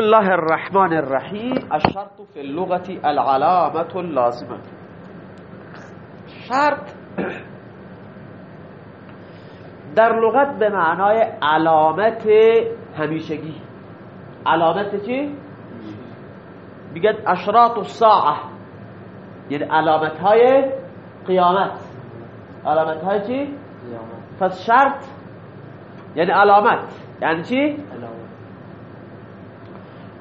بسم الله الرحمن الرحیم الشرط في اللغة العلامة اللازمة شرط در لغت به معنای علامت همیشگی. علامت چی؟ بگد اشراط الساعه. یعنی علامت های قیامت. علامت های چی؟ پس شرط یعنی علامت. یعنی چی؟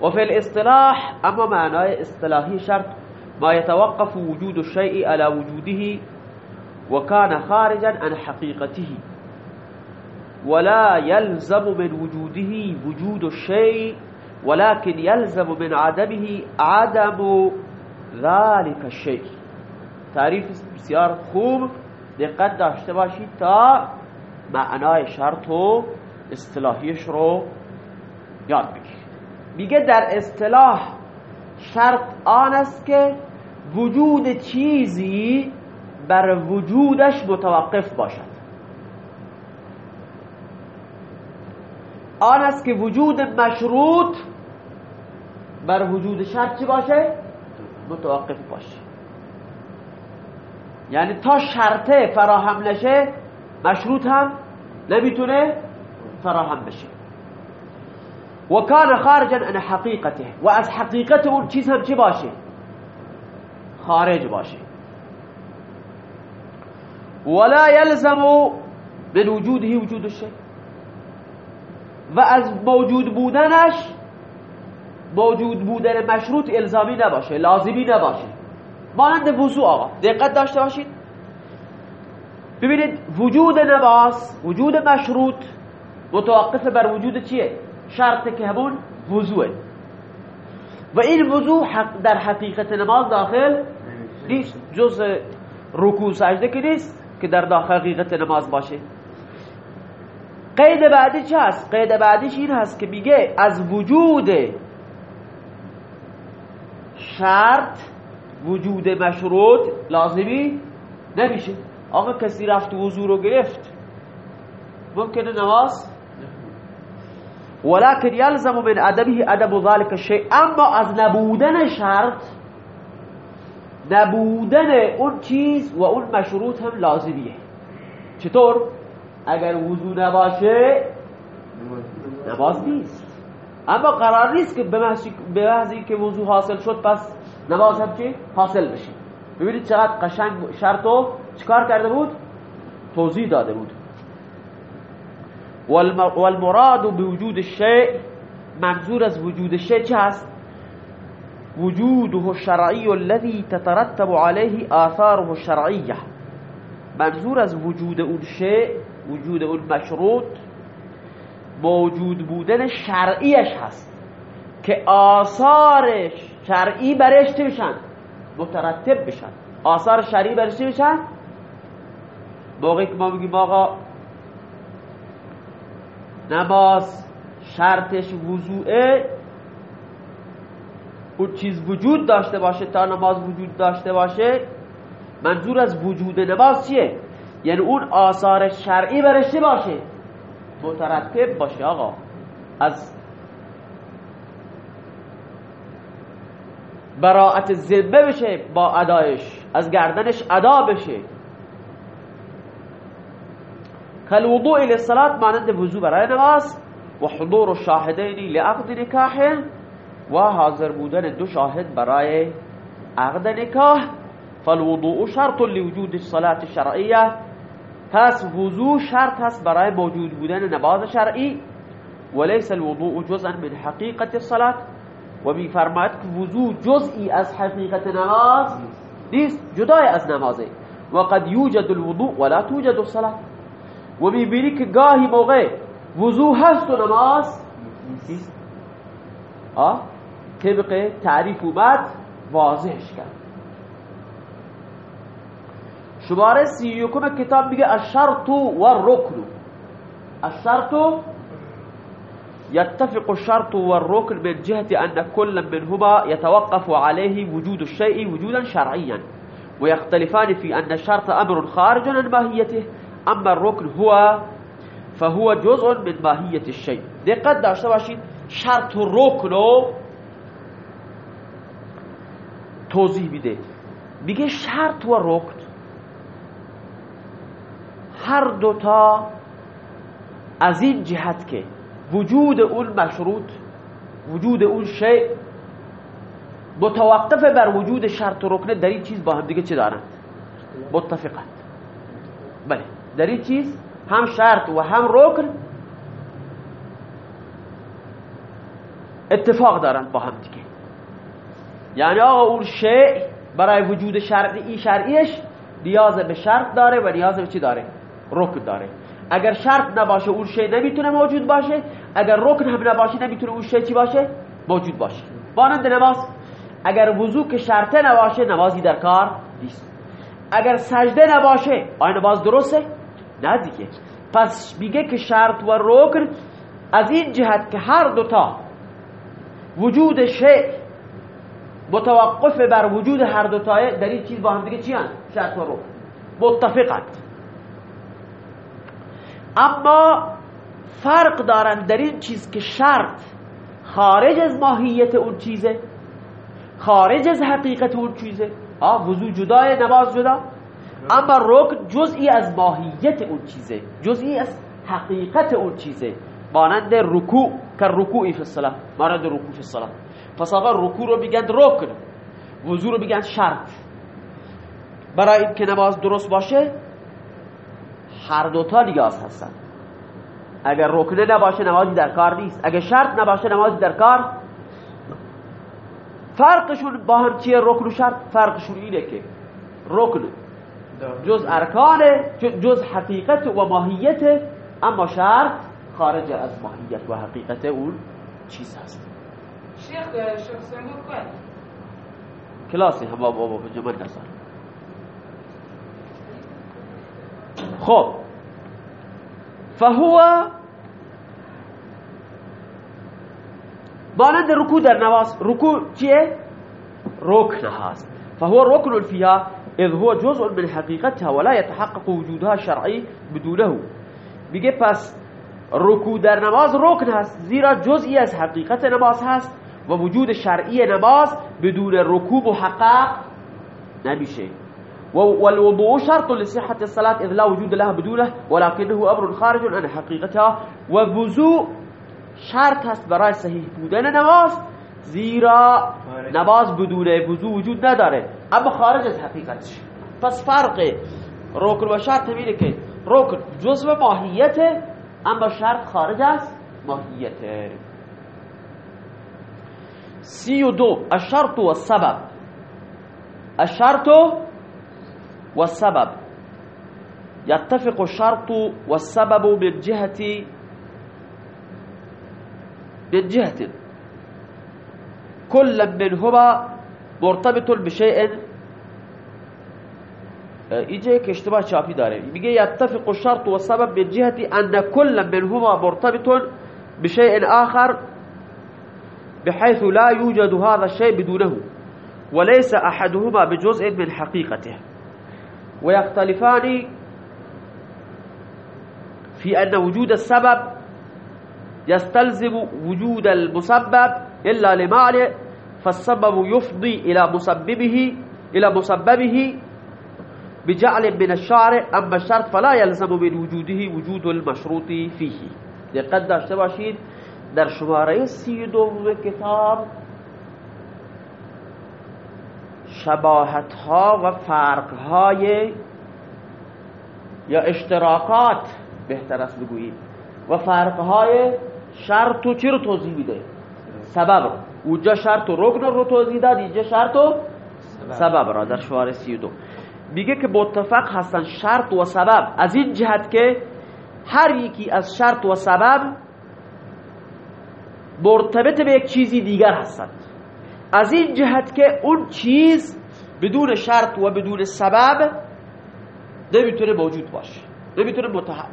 وفي الاصطلاح أما معناه اصطلاحي شرط ما يتوقف وجود الشيء على وجوده وكان خارجا عن حقيقته ولا يلزم من وجوده وجود الشيء ولكن يلزم من عدمه عدم ذلك الشيء. تعریف بسیار خوب دقت داشته باشید تا معنای شرط و اصطلاحیش رو یاد بگیرید میگه در اصطلاح شرط آن است که وجود چیزی بر وجودش متوقف باشد. آن است که وجود مشروط بر وجود شرط چی باشه؟ متوقف باشه. یعنی تا شرطه فراهم نشه مشروط هم نمی‌تونه فراهم بشه. و کان خارجا عن حقیقته و از حقیقت اون چیز هم چی باشه؟ خارج باشه. ولا يلزم من وجوده وجود الشيء. و از موجود بودنش موجود بودن مشروط الزامی نباشه لازمی نباشه. مانند وضوع آقا دقت داشته باشید. ببینید وجود نماز وجود مشروط متوقف بر وجود چیه؟ شرط که همون وضوعه. و این وضوع حق در حقیقت نماز داخل نیست. جز رکوع سجده که نیست که در داخل حقیقت نماز باشه. قید بعدی چه هست؟ قید بعدیش این هست که میگه از وجود شرط وجود مشروط لازمی نمیشه. آقا کسی رفت وضوع رو گرفت ممکنه نماز ولكن يلزم من عدمه عدم ذلك الشيء اما از نبودن شرط نبودن اون چیز و اون مشروط هم لازمیه چطور؟ اگر وضو نباشه نماز نیست اما قرار نیست که به محض که وضو حاصل شد پس نماز هم چی؟ حاصل بشه ببینید چقدر قشنگ شرط رو چکار کرده بود؟ توضیح داده بود والمراد بوجود الشيء منظور از وجود الشيء چه هست؟ وجوده الشرعي الذي تترتب عليه آثاره الشرعية. منظور از وجود اون شيء وجود اون مشروط موجود بودن شرعیش هست که آثارش شرعی برش چه بشن مترتب بشن. آثار شرعی برش چه بشن موقعی که ما بگیم آقا نماز شرطش وضوعه. اون چیز وجود داشته باشه تا نماز وجود داشته باشه منظور از وجود نماز چیه؟ یعنی اون آثار شرعی برشته باشه. مترتب باشه آقا. از براعت ذمه بشه با ادایش. از گردنش ادا بشه. كالوضوء للصلاة مانند وضو برای نماز و حضور الشاهدین لعقد نکاح و بودن دو شاهد برای عقد نکاح فالوضوء شرط لوجود الصلاة الشرعية. پس وضوع شرط هست برای موجود بودن نماز شرعی وليس الوضوء جزءا من حقيقة الصلاة. و میفرماید که وضوع جزئی از حقیقت نماز نیست. جدای از نمازه. و قد یوجد الوضوء ولا توجد الصلاة. و میبینی که گاهی موقع وضوع هست و نماز. نیست آه؟ طبق تعریف اومد واضحش کرد شماره سی یکم کتاب میگه الشرط و الرکن الشرط يتفق الشرط والركن من جهة أن كل منهما يتوقف عليه وجود الشيء وجودا شرعيا ويختلفان في أن الشرط أمر خارج عن ماهيته أما الركن هو فهو جزء من ماهیت الشيء. دقت داشته باشید شرط و رکن رو توضیح میده. میگه شرط و رکن. هر دوتا از این جهت که وجود اون مشروط وجود اون شیء متوقف بر وجود شرط و رکن در این چیز با هم دیگه چه دارند؟ متفقند. بله. در این چیز؟ هم شرط و هم رکن. اتفاق دارند با هم دیگه. یعنی آقا اون شیء برای وجود شرعی شرعیش نیاز به شرط داره و نیاز به چی داره؟ رکن داره. اگر شرط نباشه اون شی نمی‌تونه موجود باشه. اگر رکن هم نباشه نمی‌تونه اون شی چی باشه؟ موجود باشه. مانند نماز. اگر وضو که شرطه نباشه نمازی در کار نیست. اگر سجده نباشه آیا نماز درسته؟ نه دیگه. پس میگه که شرط و رکن از این جهت که هر دوتا وجود شی متوقف بر وجود هر دوتای در این چیز با هم دیگه چی هست؟ شرط و رکن. متفقند اما فرق دارن در این چیز که شرط خارج از ماهیت اون چیزه خارج از حقیقت اون چیزه. آه وضو جدای نماز جدا. اما رکن جزئی از ماهیت اون چیزه جزئی از حقیقت اون چیزه. مانند رکوع که رکوعی فی الصلاه مانند رکوع فی الصلاه پس آقا رکوع رو بگن رکن وضو رو بگن شرط. برای اینکه نماز درست باشه هر دوتا نیاز هستن. اگر رکنه نباشه نمازی در کار نیست. اگر شرط نباشه نمازی در کار فرقشون با هم چیه؟ رکن و شرط فرقشون اینه که رکن جز ارکانه جز حقیقت و ماهیت اما شرط خارج از ماهیت و حقیقت اون چیز هست شیخ کلاسی هم بابا بابا جمعه خب. فهو مانند رکوع در نواز رکوع چیه؟ رکن هست. فهو ركن فيها إذ هو جزء من حقيقتها ولا يتحقق وجودها شرعي بدونه. میگه پس رکوع در نماز رکن هست زیرا جزئی از حقیقت نماز هست و وجود نماز بدون رکوع محقق نمیشه. والوضوء شرط لصحة الصلاة إذ لا وجود لها بدونه ولكنه أمر خارج عن حقيقتها. ووضوء شرط هست برای صحیح بودن نماز زیرا نماز بدون وضوء وجود نداره. اما خارج از حقیقتش پس فرق رکن و شرط همینه که رکن جزء ماهیته اما شرط خارج از ماهیته سی و دو الشرط و السبب. الشرط والسبب يتفق الشرط والسبب من جهة جهة كل منهما مرتبط بشيء اینجا یک اشتباه چاپی داره میگه يتفق الشرط والسبب من جهة أن كل منهما مرتبط بشيء آخر بحيث لا يوجد هذا الشيء بدونه وليس أحدهما بجزء من حقيقته. ويختلفان في أن وجود السبب يستلزم وجود المسبب إلا لمعنى فالسبب يفضي إلى مسببه إلى مسببه بجعل من الشارع أما الشرط فلا يلزم من وجوده وجود المشروط فيه. دقت داشته باشید در شماره سی دوم کتاب شباهت ها و فرق های یا اشتراکات بهتر است بگویید و فرق های شرط و چی رو توضیح میده سبب. اونجا شرط و رکن رو توضیح داد اینجا شرط و سبب. را در شوار سی دو. میگه که متفق هستن شرط و سبب. از این جهت که هر یکی از شرط و سبب مرتبط به یک چیزی دیگر هستند از این جهت که اون چیز بدون شرط و بدون سبب نمی‌تونه موجود باشه نمی‌تونه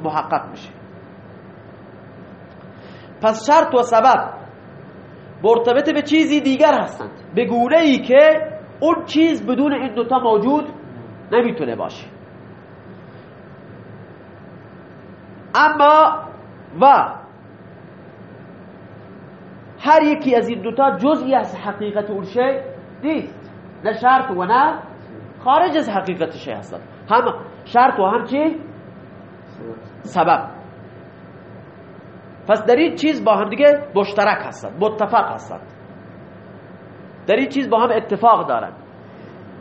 محقق بشه. پس شرط و سبب مرتبط به چیزی دیگر هستند. به گونه ای که اون چیز بدون این دوتا موجود نمی‌تونه باشه. اما و هر یکی از این دوتا جزئی از حقیقت اون شی نیست. نه شرط و نه خارج از حقیقت شی هستن هم شرط و هم چی؟ سبب. پس در این چیز با هم دیگه مشترک هستند متفق هستند. در این چیز با هم اتفاق دارند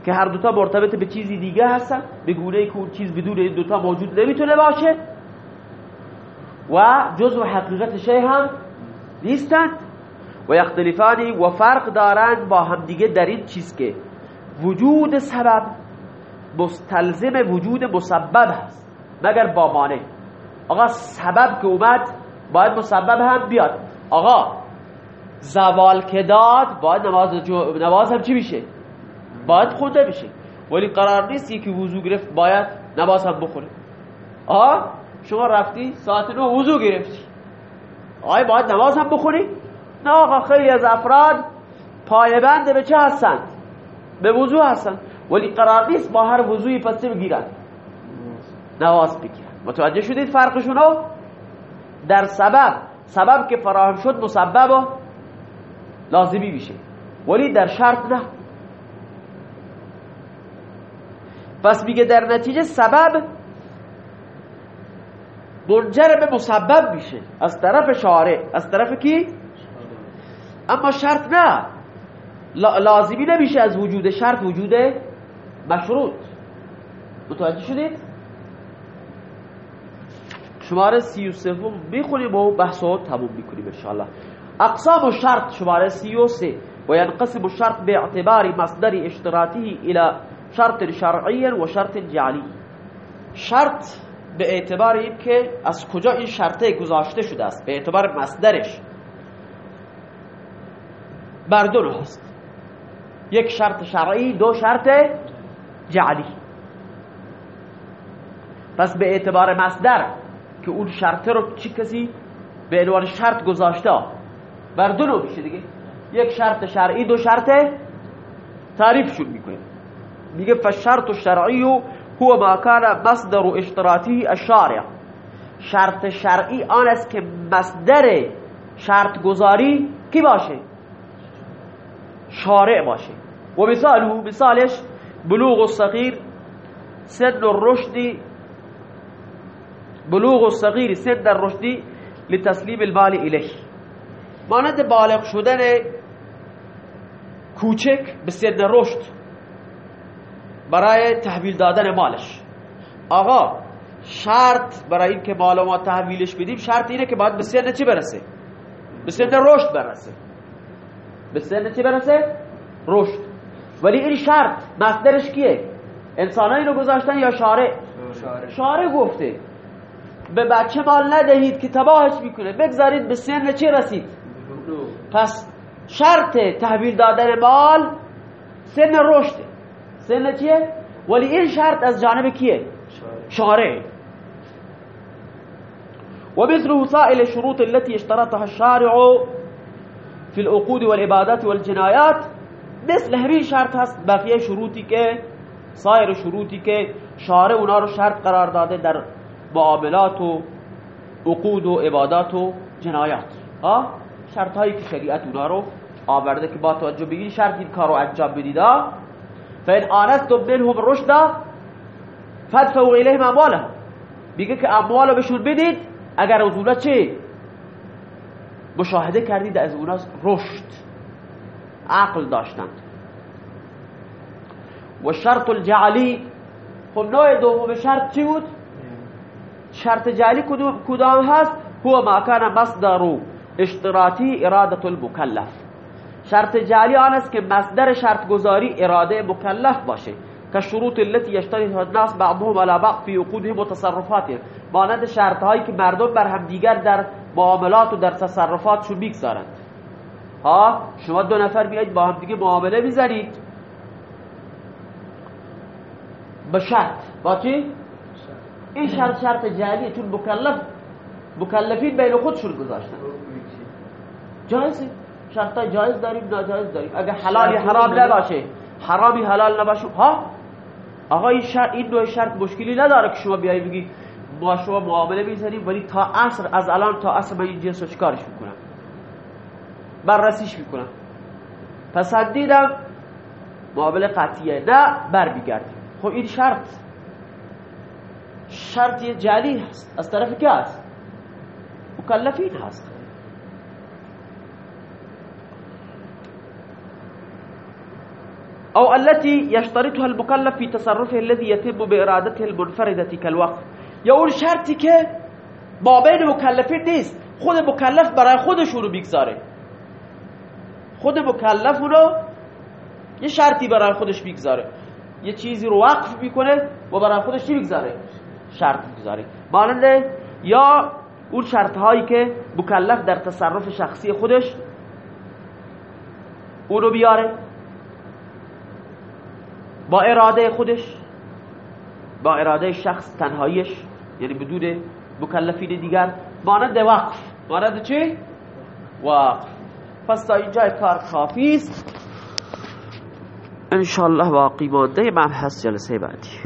که هر دوتا مرتبط به چیزی دیگه هستن به گونه که اون چیز بدون این دوتا موجود نمی‌تونه باشه و جزء حقیقت شی هم نیستند. و یختلفانی و فرق دارند با هم دیگه در این چیز که وجود سبب مستلزم وجود مسبب هست مگر با مانع. آقا سبب که اومد باید مسبب هم بیاد. آقا زوال که داد باید نماز, نماز هم چی میشه؟ باید خونده بشه ولی قرار نیست یکی وضو گرفت باید نماز هم بخوره آه شما رفتی ساعت نو وضو گرفتی. آیا باید نماز هم بخوری نه آقا خیلی از افراد پایبند به چه هستند؟ به وضو هستند. ولی قرار نیست با هر وضوی پس بگیرن. نماز بگیرن. متوجه شدید فرقشونو در سبب سبب که فراهم شد مسبب و لازمی میشه. ولی در شرط نه. پس میگه در نتیجه سبب منجر به مسبب میشه. از طرف شارع. از طرف کی؟ اما شرط نه. لازمی نمیشه از وجود شرط وجود مشروط. متوجه شدید؟ شماره سی و سوم می‌خونیم و بحث رو تموم می‌کنیم انشاءالله. اقسام شرط شماره سی و سه. و ینقسم شرط به اعتبار مصدر اشتراطی الى شرط شرعی و شرط جعلی. شرط به اعتبار این که از کجا این شرطه گذاشته شده است؟ به اعتبار مصدرش. بر دو هست یک شرط شرعی دو شرط جعلی. پس به اعتبار مصدر که اون شرطه رو چی کسی به عنوان شرط گذاشته؟ بر دو نوع میشه دیگه. یک شرط شرعی دو شرط تعریفشون می‌کنه. میگه فشرط شرعی هو ما کان مصدر اشتراطی الشارع. شرط شرعی آن است که مصدر شرط گذاری کی باشه؟ شارع باشه. و مثاله مثالش بلوغ الصغیر سن الرشد بلوغ الصغیر سن الرشد لتسلیم المال الیه مانند بالغ شدن کوچک به سن رشد برای تحویل دادن مالش. آقا شرط برای این که مال ما تحویلش بدیم شرط اینه که باید به سن چی برسه؟ به سن رشد برسه. به سن چی برسه؟ رشد. ولی این شرط مصدرش کیه؟ انسان اینو گذاشتن یا شارع. شارع گفته. به بچه مال ندهید که تباهش می‌کنه. بگذارید به سن چی رسید؟ پس شرط تحویل دادن مال سن رشد. سن چیه؟ ولی این شرط از جانب کیه؟ شارع ومثله سائل الشروط التي اشترطها الشارع في العقود والعبادات والجنايات. مثل همین شرط هست بقیه شروطی که سایر شروطی که شارع اونا رو شرط قرار داده در معاملات و عقود و عبادات و جنایات. ها؟ شرط هایی که شریعت اونا رو آورده که با توجه به شرط این کار رو انجام بدید فان آنستم منهم رشدا فدفعوا الیهم اموالهم میگه که اموال بهشون بدید اگر از اونا چه؟ مشاهده کردید از اونا رشد عقل داشتند و شرط الجعلی خب نوع دوم شرط چی بود؟ شرط جعلی کدام هست؟ هو ما کان مصدر اشتراطی اراده المکلف. شرط جعلی آن است که مصدر شرط گذاری اراده مکلف باشه. که شروط التي يشترطها الناس بعضهم على بعض في عقودهم و مانند شرط هایی که مردم بر هم دیگر در معاملات و در تصرفاتشون می‌گذارند. ها شما دو نفر بیاید با هم دیگه معامله می‌ذارید به شرط. با چی؟ این شرط شرط جعلیه چون مکلف مکلفین بین خودشون گذاشتن. جایزه. شرط جایز داریم ناجایز داریم. اگه حلالی حرام نباشه حرامی حلال نباشه ها؟ آقا این شرط این نوع شرط مشکلی نداره که شما بیایی بگی با شما معامله می‌زنیم ولی تا عصر از الان تا عصر من این جنس رو چکارش می‌کنم؟ بررسیش می‌کنم. پسندیدم معامله قطعیه نه بر میگردیم خب این شرط. شرط جعلی هست. از طرف که هست؟ مکلفین هست. أو التي يشترطها المكلف في تصرفه الذي يتم بإرادته المنفردة كالوقف یا شرطی که ما بین مکلفین نیست. خود مکلف برای خودشون رو می‌گذاره. خود مکلف رو یه شرطی برای خودش می‌گذاره. یه چیزی رو وقف می‌کنه و برای خودش چی می‌گذاره؟ شرط می‌گذاره ماننده یا اون شرط هایی که مکلف در تصرف شخصی خودش اونو بیاره. با اراده خودش با اراده شخص تنهایش یعنی بدون مکلفین دیگر. مانند وقف. مانند چی؟ وقف. پس تا اینجا کار کافی است. انشاءالله باقی مانده مبحث جلسه بعدی.